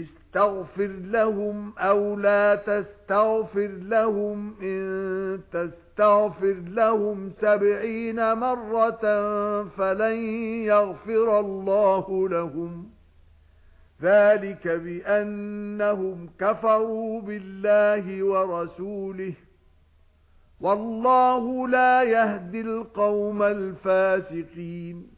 استغفر لهم أو لا تستغفر لهم إن تستغفر لهم سبعين مرة فلن يغفر الله لهم. ذلك بأنهم كفروا بالله ورسوله. والله لا يهدي القوم الفاسقين.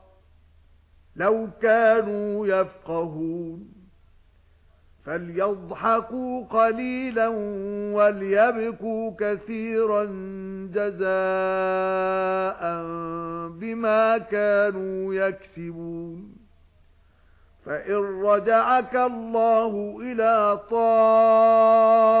لَوْ كَانُوا يَفْقَهُونَ فَلْيَضْحَكُوا قَلِيلًا وَلْيَبْكُوا كَثِيرًا جَزَاءً بِمَا كَانُوا يَكْسِبُونَ. فَإِن رَّجَعَكَ اللَّهُ إِلَى طَائِفَةٍ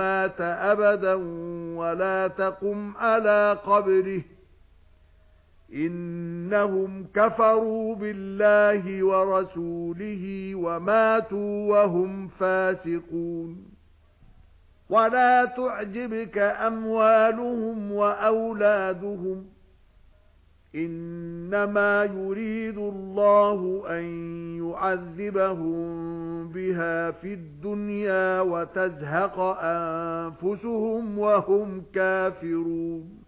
مات أبدا ولا تقم على قبره. إنهم كفروا بالله ورسوله وماتوا وهم فاسقون. ولا تعجبك أموالهم وأولادهم. إنما يريد الله أن يعذبهم بها في الدنيا وتزهق انفسهم وهم كافرون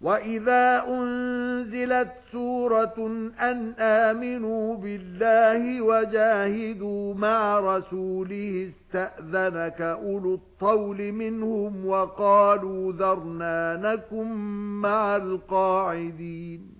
وَإِذَا أُنْزِلَتْ سُورَةٌ أَنْ آمِنُوا بِاللَّهِ وَجَاهِدُوا مَعَ رَسُولِهِ اسْتَأْذَنَكَ أُولُو الطَّوْلِ مِنْهُمْ وَقَالُوا ذَرْنَا نَكُنْ مَعَ الْقَاعِدِينَ